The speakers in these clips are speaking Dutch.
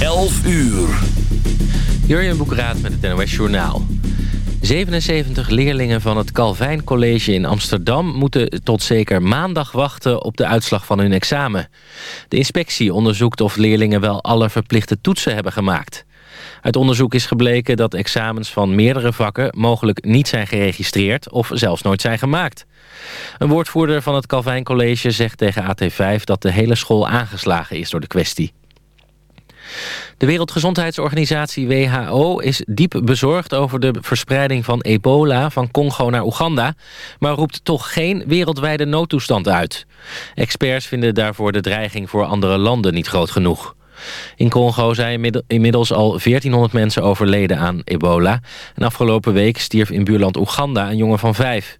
11 uur. Jurjen Boekraat met het NOS Journaal. 77 leerlingen van het Calvijn College in Amsterdam... moeten tot zeker maandag wachten op de uitslag van hun examen. De inspectie onderzoekt of leerlingen wel alle verplichte toetsen hebben gemaakt. Uit onderzoek is gebleken dat examens van meerdere vakken... mogelijk niet zijn geregistreerd of zelfs nooit zijn gemaakt. Een woordvoerder van het Calvijn College zegt tegen AT5... dat de hele school aangeslagen is door de kwestie. De Wereldgezondheidsorganisatie WHO is diep bezorgd over de verspreiding van ebola van Congo naar Oeganda, maar roept toch geen wereldwijde noodtoestand uit. Experts vinden daarvoor de dreiging voor andere landen niet groot genoeg. In Congo zijn inmiddels al 1400 mensen overleden aan ebola. En afgelopen week stierf in buurland Oeganda een jongen van vijf.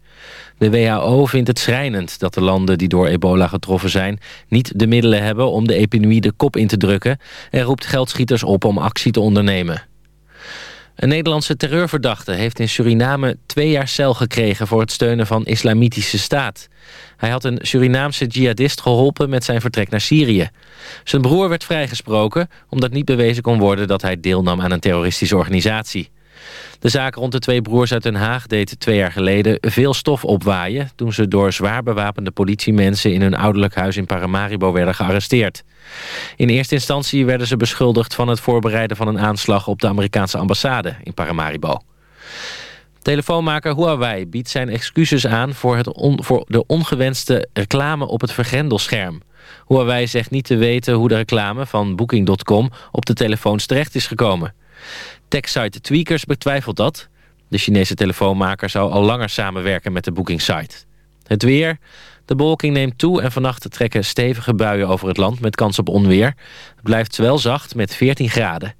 De WHO vindt het schrijnend dat de landen die door ebola getroffen zijn... niet de middelen hebben om de epidemie de kop in te drukken... en roept geldschieters op om actie te ondernemen. Een Nederlandse terreurverdachte heeft in Suriname twee jaar cel gekregen... voor het steunen van islamitische staat. Hij had een Surinaamse jihadist geholpen met zijn vertrek naar Syrië. Zijn broer werd vrijgesproken omdat niet bewezen kon worden... dat hij deelnam aan een terroristische organisatie. De zaak rond de twee broers uit Den Haag deed twee jaar geleden veel stof opwaaien... toen ze door zwaar bewapende politiemensen in hun ouderlijk huis in Paramaribo werden gearresteerd. In eerste instantie werden ze beschuldigd van het voorbereiden van een aanslag op de Amerikaanse ambassade in Paramaribo. Telefoonmaker Huawei biedt zijn excuses aan voor, het voor de ongewenste reclame op het vergrendelscherm. Huawei zegt niet te weten hoe de reclame van Booking.com op de telefoons terecht is gekomen. Techsite Tweakers betwijfelt dat. De Chinese telefoonmaker zou al langer samenwerken met de bookingsite. Het weer. De bewolking neemt toe en vannacht trekken stevige buien over het land met kans op onweer. Het blijft wel zacht met 14 graden.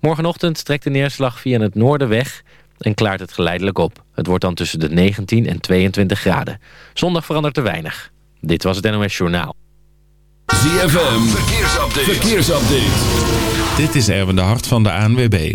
Morgenochtend trekt de neerslag via het noorden weg en klaart het geleidelijk op. Het wordt dan tussen de 19 en 22 graden. Zondag verandert er weinig. Dit was het NOS Journaal. ZFM, verkeersupdate. verkeersupdate. Dit is Erwin de Hart van de ANWB.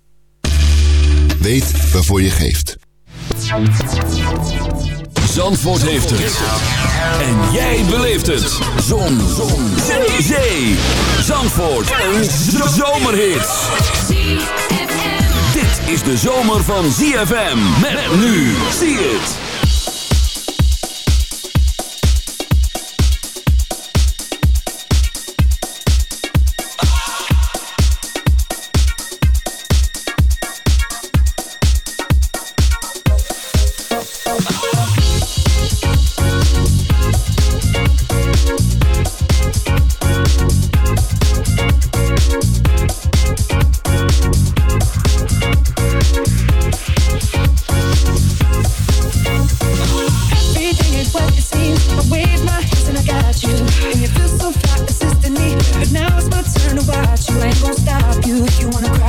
Weet waarvoor je geeft. Zandvoort heeft het. En jij beleeft het. Zon. Zon. Zee. Zee. Zandvoort. Een zomerhit. Dit is de zomer van ZFM. Met nu. Zie het. you wanna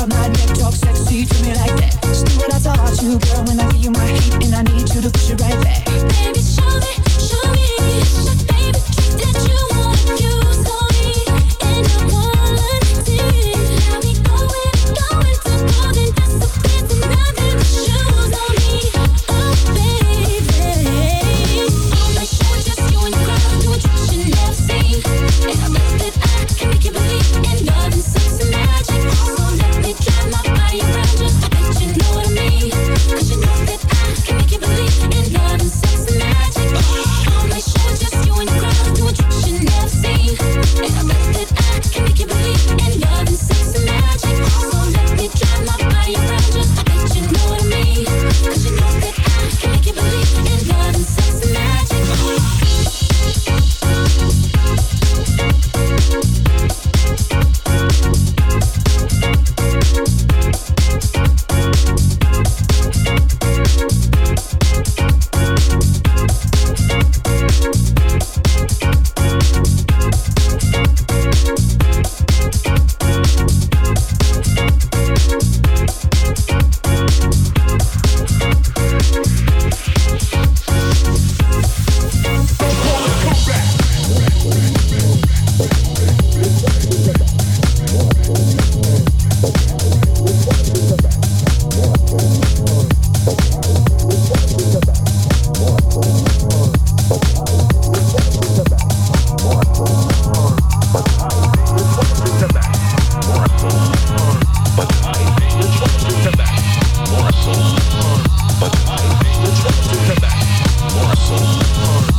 Oh, oh.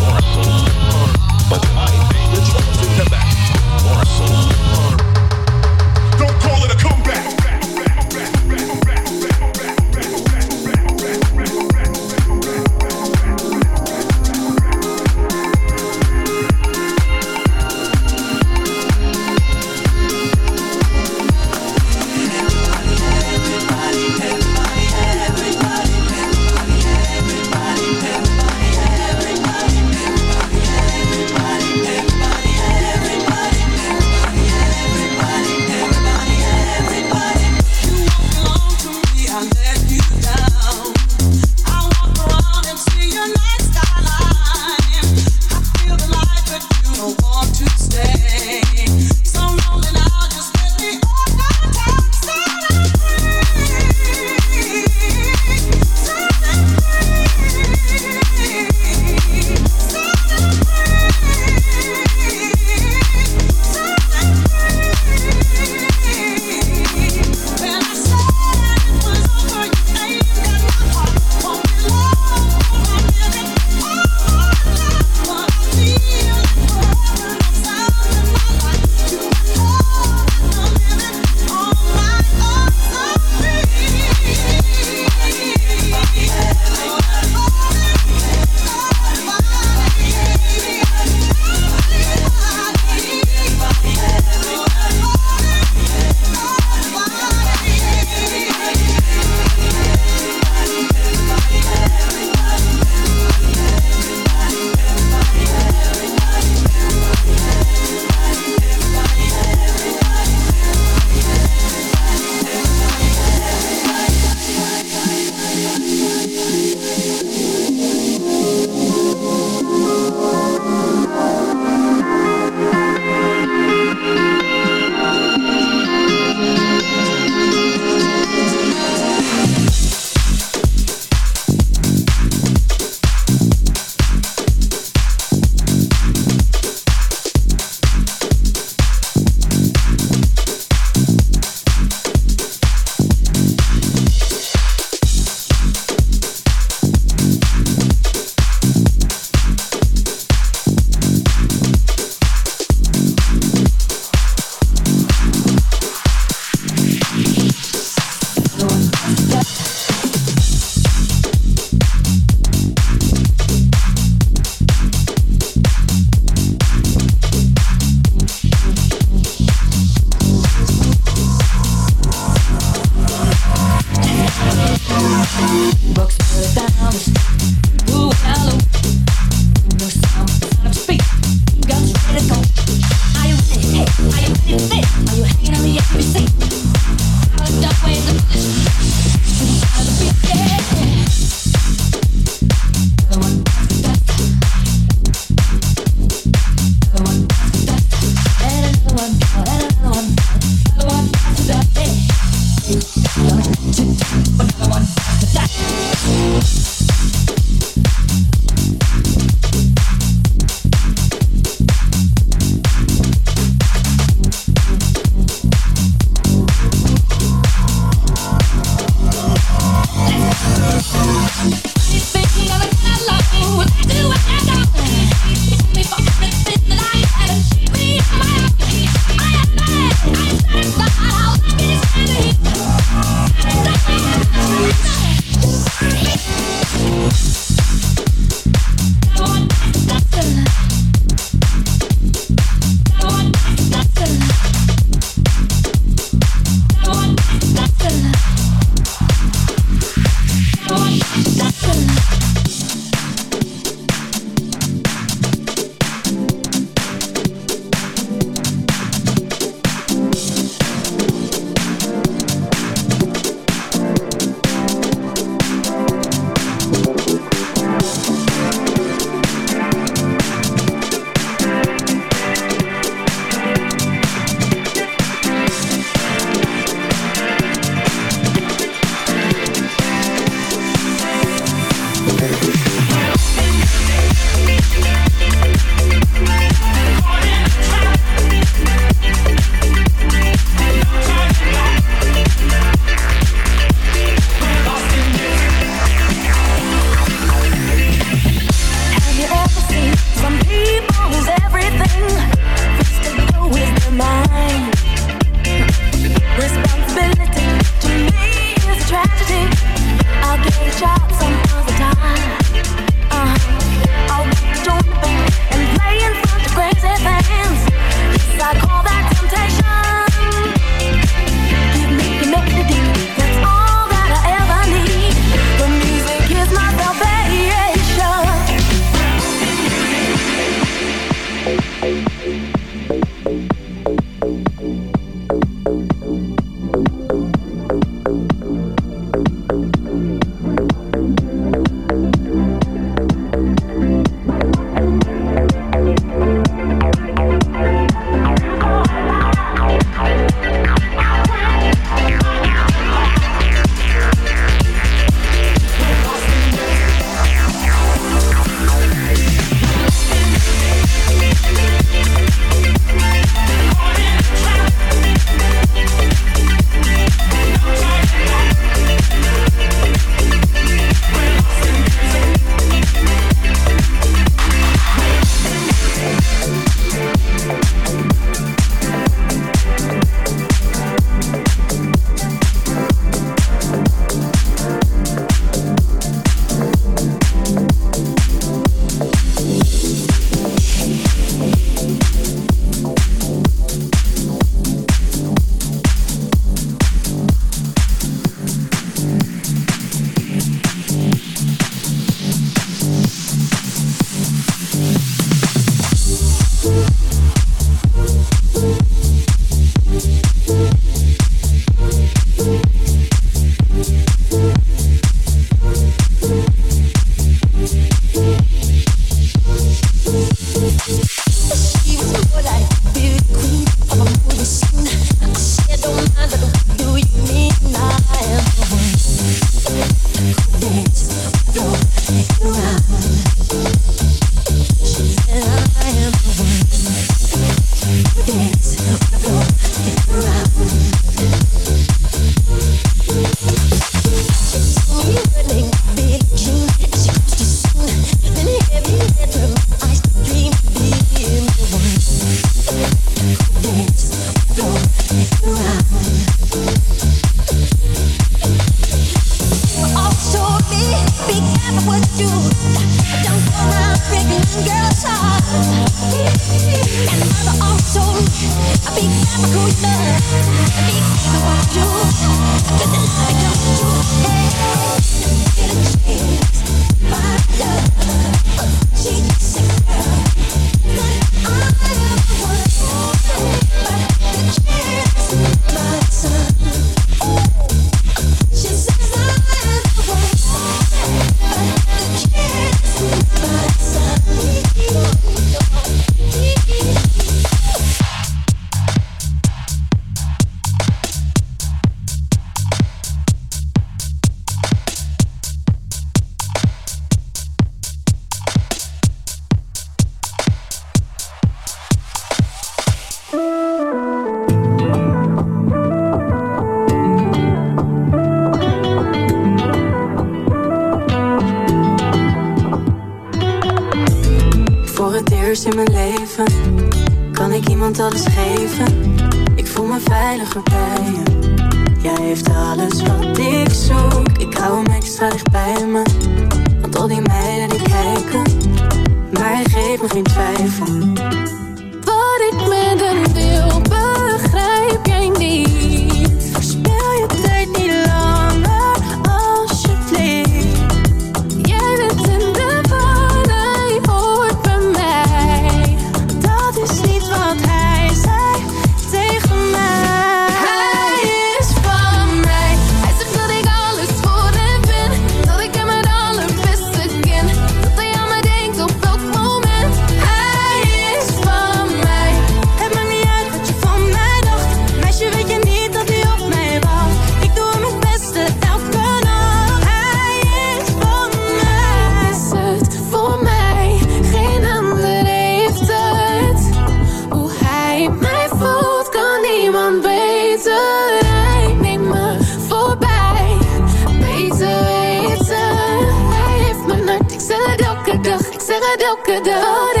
kadar o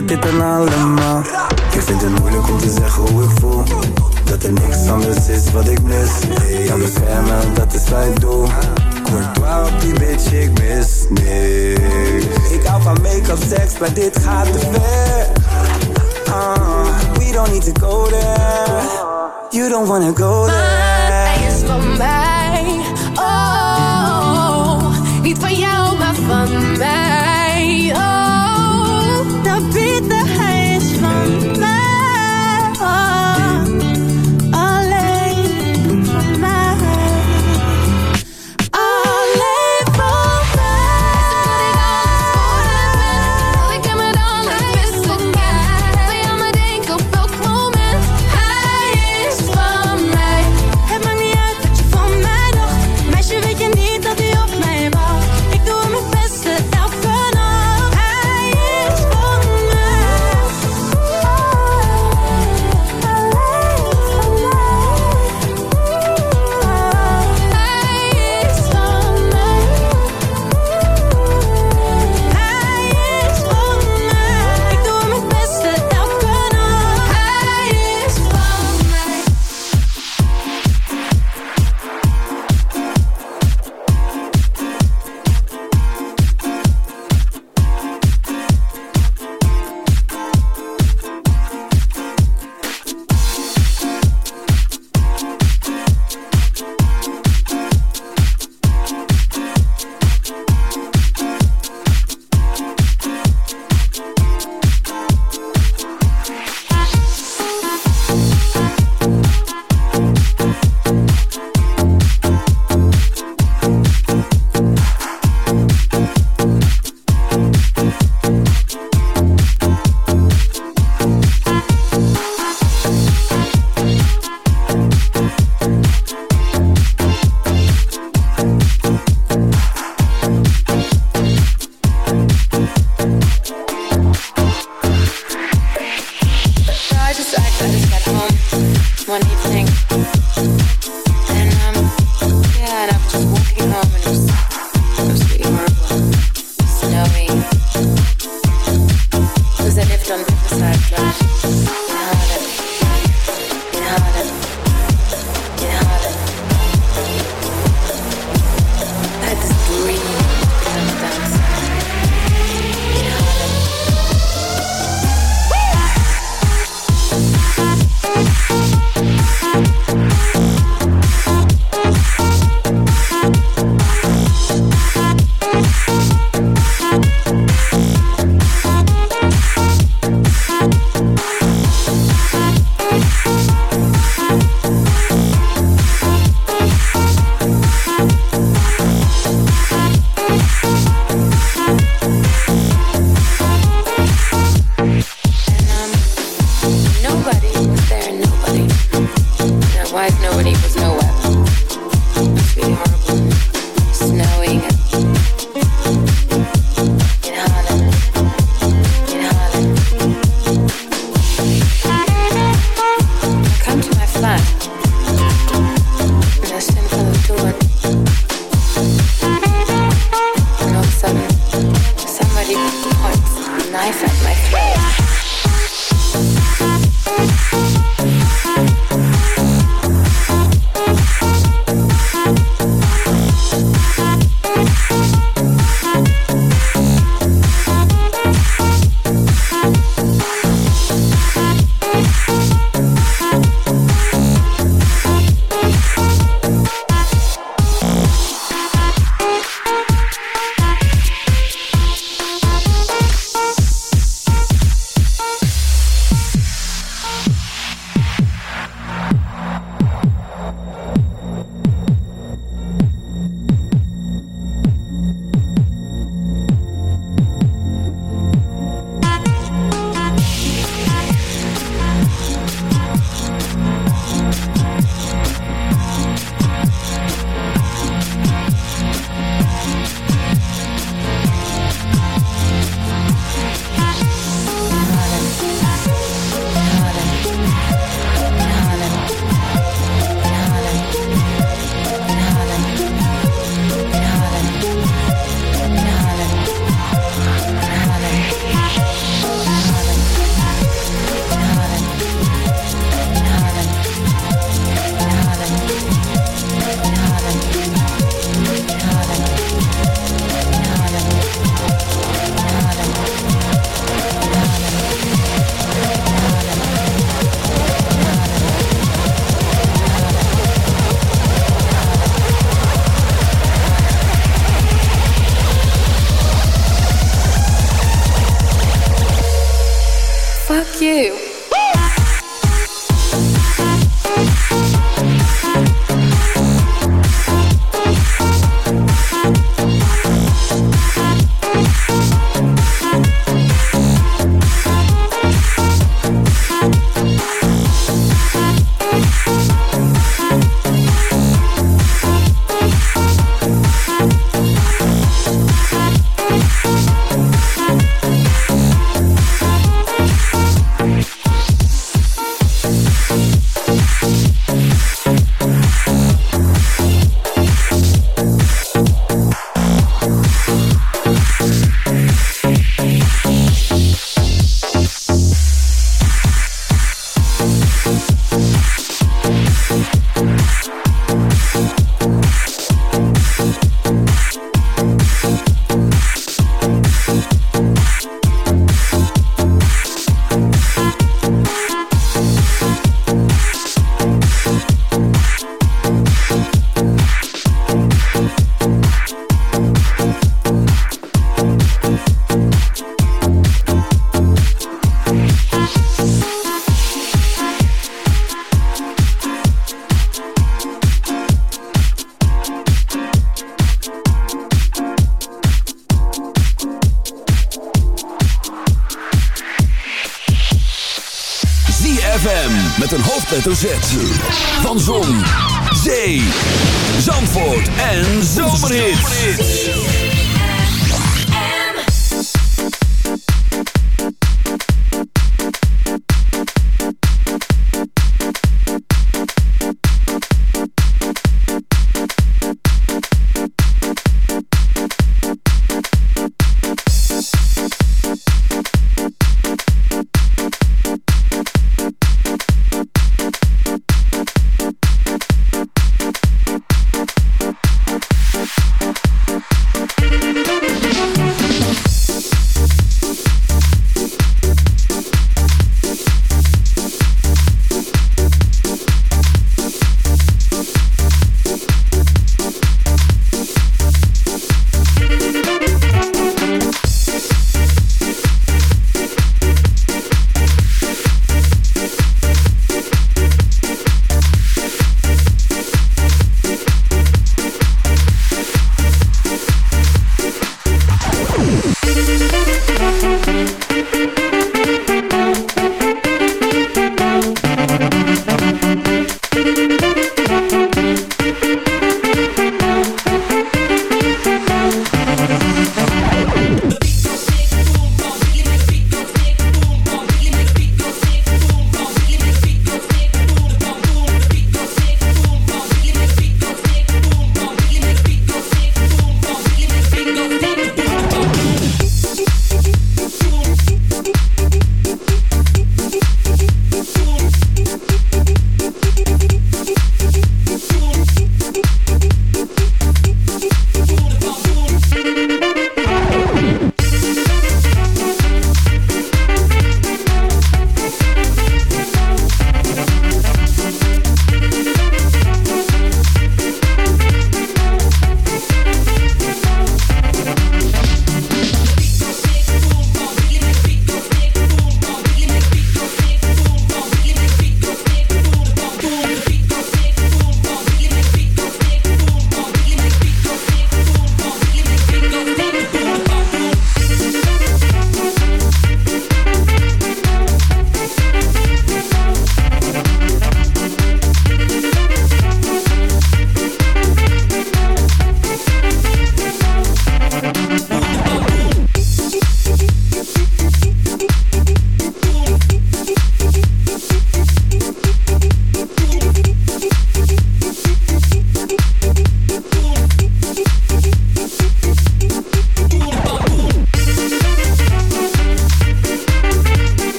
dit allemaal. Ik vind het moeilijk om te zeggen hoe ik voel. Dat er niks anders is wat ik mis. Anders aan beschermen, dat is wat ik doe Courtois op die bitch, ik mis niks. Ik hou van make-up, seks, maar dit gaat te ver. Ah, we don't need to go there. You don't wanna go there. Maar hij is van mij. Oh, niet van jou, maar van mij. Hoofdletter Z.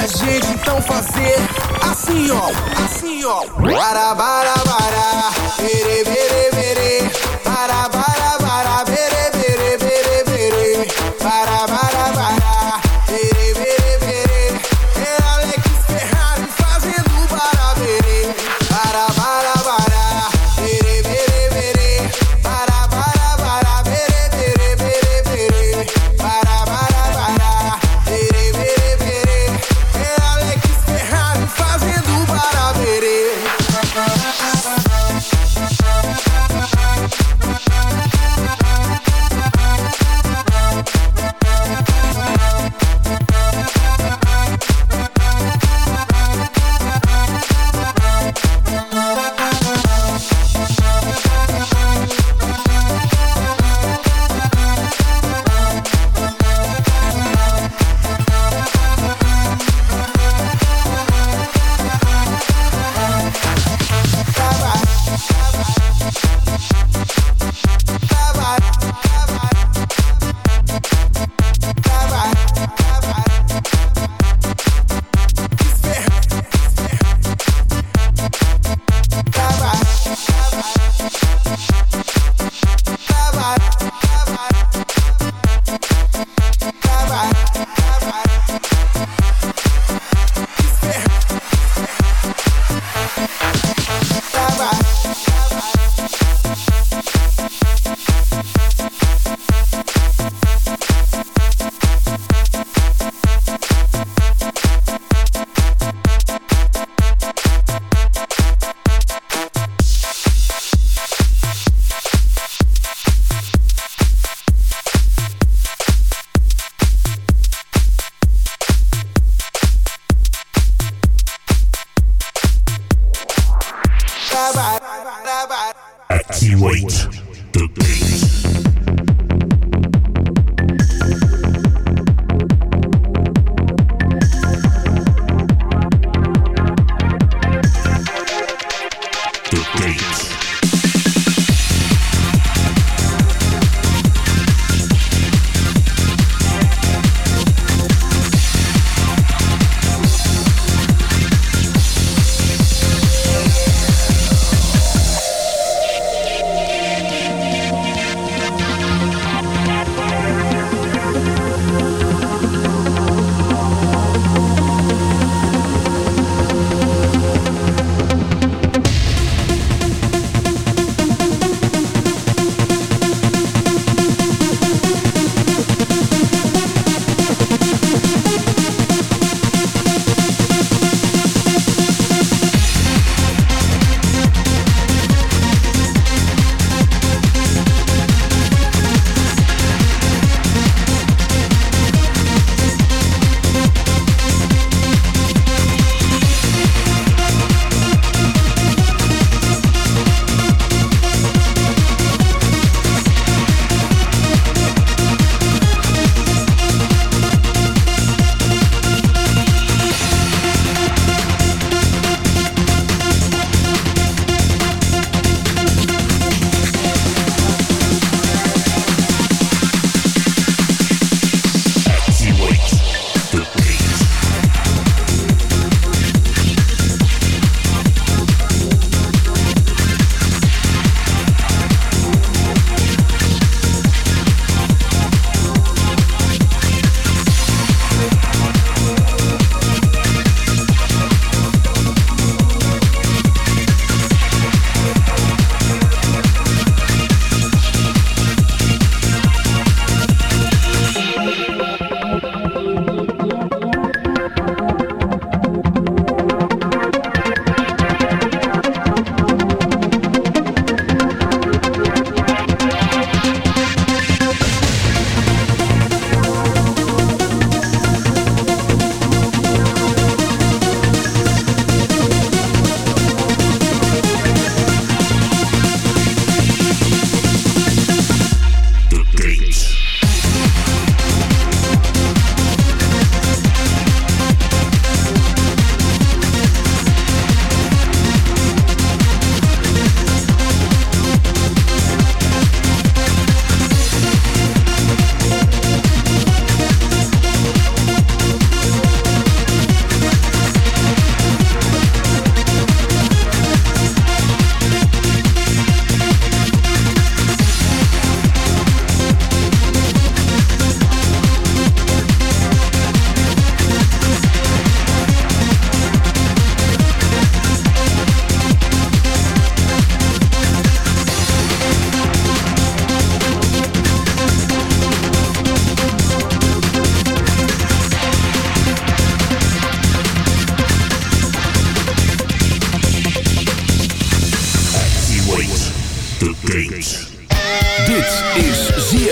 pra gente então fazer assim ó, assim ó. Bara, bara, bara, bere, bere.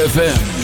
ZFM.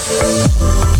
Música